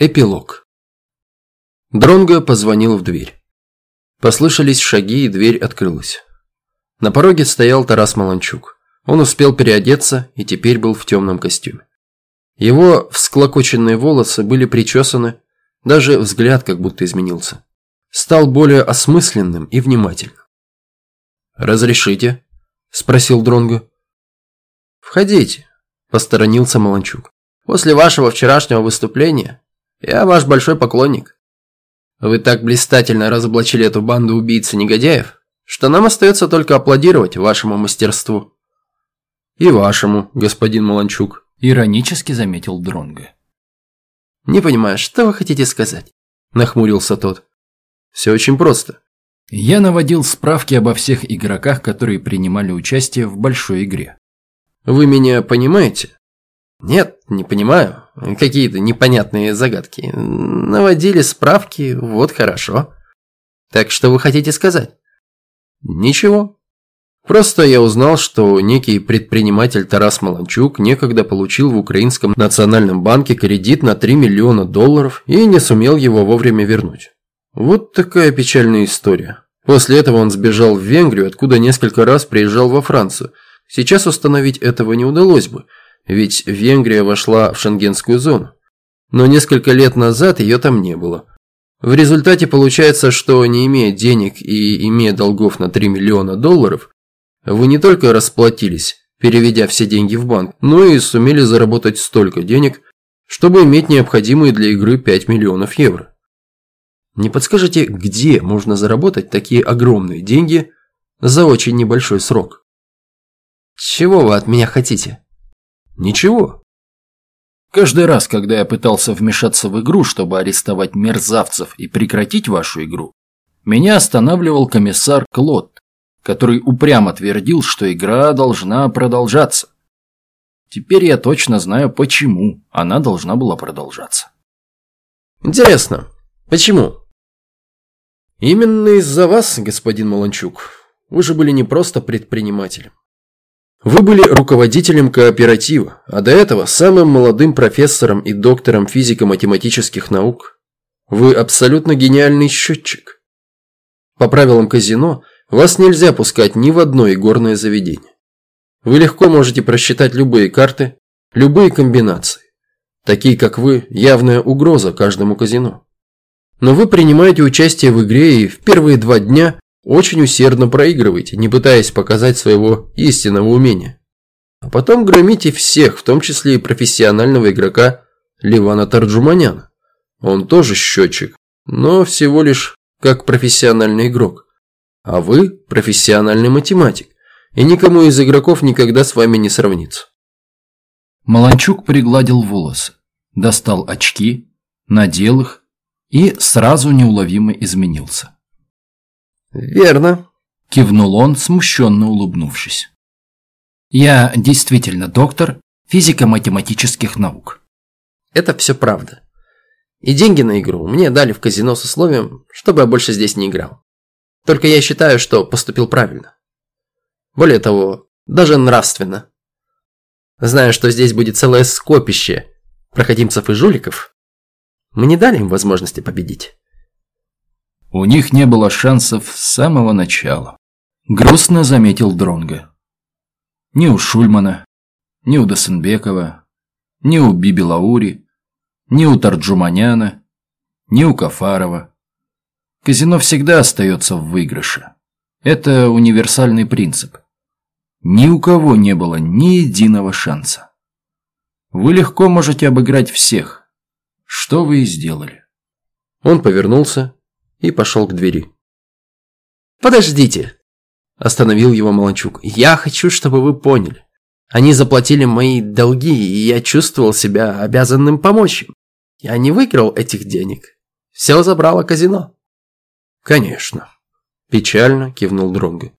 Эпилог. Дронго позвонил в дверь. Послышались шаги, и дверь открылась. На пороге стоял Тарас Маланчук. Он успел переодеться и теперь был в темном костюме. Его всклокоченные волосы были причесаны, даже взгляд как будто изменился. Стал более осмысленным и внимательным. «Разрешите?» – спросил Дронго. «Входите», – посторонился Маланчук. «После вашего вчерашнего выступления я ваш большой поклонник. Вы так блистательно разоблачили эту банду убийц и негодяев, что нам остается только аплодировать вашему мастерству. И вашему, господин Маланчук. Иронически заметил Дронго. Не понимаю, что вы хотите сказать? Нахмурился тот. Все очень просто. Я наводил справки обо всех игроках, которые принимали участие в большой игре. Вы меня понимаете? Нет, не понимаю. Какие-то непонятные загадки. Наводили справки, вот хорошо. Так что вы хотите сказать? Ничего. Просто я узнал, что некий предприниматель Тарас Маланчук некогда получил в Украинском национальном банке кредит на 3 миллиона долларов и не сумел его вовремя вернуть. Вот такая печальная история. После этого он сбежал в Венгрию, откуда несколько раз приезжал во Францию. Сейчас установить этого не удалось бы – ведь Венгрия вошла в шенгенскую зону. Но несколько лет назад ее там не было. В результате получается, что не имея денег и имея долгов на 3 миллиона долларов, вы не только расплатились, переведя все деньги в банк, но и сумели заработать столько денег, чтобы иметь необходимые для игры 5 миллионов евро. Не подскажете, где можно заработать такие огромные деньги за очень небольшой срок? Чего вы от меня хотите? Ничего. Каждый раз, когда я пытался вмешаться в игру, чтобы арестовать мерзавцев и прекратить вашу игру, меня останавливал комиссар Клод, который упрямо твердил, что игра должна продолжаться. Теперь я точно знаю, почему она должна была продолжаться. Интересно, почему? Именно из-за вас, господин Маланчук. Вы же были не просто предпринимателем. Вы были руководителем кооператива, а до этого самым молодым профессором и доктором физико-математических наук. Вы абсолютно гениальный счетчик. По правилам казино, вас нельзя пускать ни в одно игорное заведение. Вы легко можете просчитать любые карты, любые комбинации. Такие, как вы, явная угроза каждому казино. Но вы принимаете участие в игре и в первые два дня очень усердно проигрываете, не пытаясь показать своего истинного умения. А потом громите всех, в том числе и профессионального игрока Ливана Тарджуманяна. Он тоже счетчик, но всего лишь как профессиональный игрок. А вы профессиональный математик, и никому из игроков никогда с вами не сравнится. Маланчук пригладил волосы, достал очки, надел их и сразу неуловимо изменился. «Верно», – кивнул он, смущенно улыбнувшись. «Я действительно доктор физико-математических наук». «Это все правда. И деньги на игру мне дали в казино с условием, чтобы я больше здесь не играл. Только я считаю, что поступил правильно. Более того, даже нравственно. Зная, что здесь будет целое скопище проходимцев и жуликов, мы не дали им возможности победить. У них не было шансов с самого начала. Грустно заметил Дронга. Ни у Шульмана, ни у Досенбекова, ни у Биби Лаури, ни у Тарджуманяна, ни у Кафарова. Казино всегда остается в выигрыше. Это универсальный принцип. Ни у кого не было ни единого шанса. Вы легко можете обыграть всех. Что вы и сделали. Он повернулся и пошел к двери. «Подождите!» – остановил его Маланчук. «Я хочу, чтобы вы поняли. Они заплатили мои долги, и я чувствовал себя обязанным помочь им. Я не выиграл этих денег. Все забрало казино». «Конечно», – печально кивнул Дронго.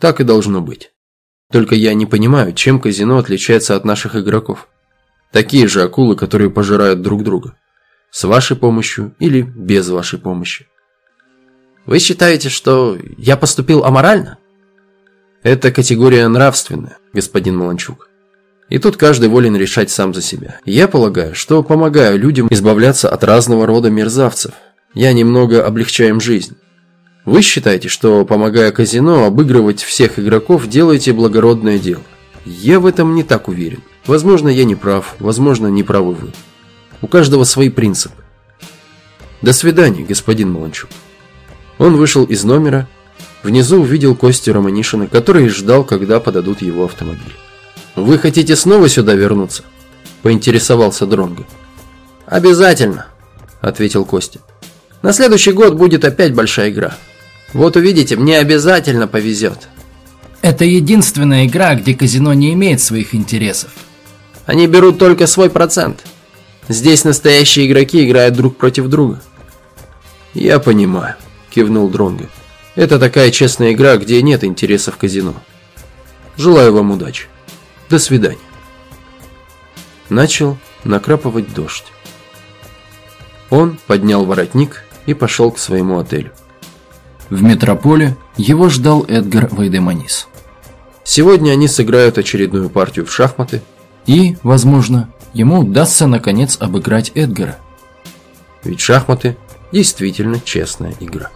«Так и должно быть. Только я не понимаю, чем казино отличается от наших игроков. Такие же акулы, которые пожирают друг друга. С вашей помощью или без вашей помощи. Вы считаете, что я поступил аморально? Это категория нравственная, господин Маланчук. И тут каждый волен решать сам за себя. Я полагаю, что помогаю людям избавляться от разного рода мерзавцев. Я немного облегчаю им жизнь. Вы считаете, что, помогая казино обыгрывать всех игроков, делаете благородное дело. Я в этом не так уверен. Возможно, я не прав, возможно, не правы вы. У каждого свои принципы. До свидания, господин Маланчук. Он вышел из номера. Внизу увидел Костю Романишина, который ждал, когда подадут его автомобиль. «Вы хотите снова сюда вернуться?» – поинтересовался Дронго. «Обязательно», – ответил Костя. «На следующий год будет опять большая игра. Вот увидите, мне обязательно повезет». Это единственная игра, где казино не имеет своих интересов. Они берут только свой процент. Здесь настоящие игроки играют друг против друга. Я понимаю, кивнул Дронго. Это такая честная игра, где нет интересов казино. Желаю вам удачи. До свидания. Начал накрапывать дождь. Он поднял воротник и пошел к своему отелю. В метрополе его ждал Эдгар Вайдеманис. Сегодня они сыграют очередную партию в шахматы. И, возможно, ему удастся наконец обыграть Эдгара. Ведь шахматы действительно честная игра.